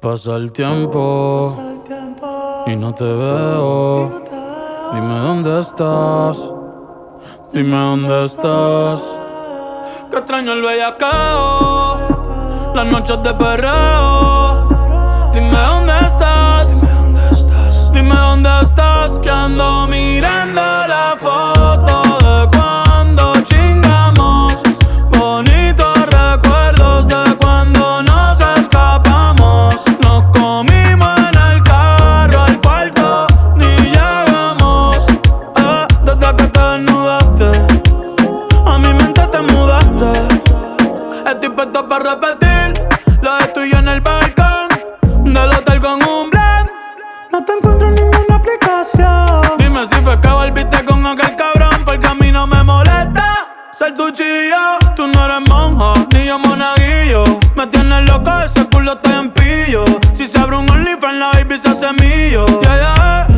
Pasa el tiempo y no te veo. Dime dónde estás. Dime dónde estás. Que extraño el bellacao. Las noches de perreo. Dime dónde estás. Dime dónde estás. Que ando mi Estoy puesto para repetir lo de tuyo en el balcón. Del hotel con un blend. No te encuentro en ninguna aplicación. Dime si fue que volviste con aquel cabrón. Porque a mí no me molesta ser tu chillo. Tú no eres monja, ni yo monaguillo. Me tienes loco, ese culo está en pillo. Si se abre un OnlyFans, la baby se hace mío. Yeah, yeah.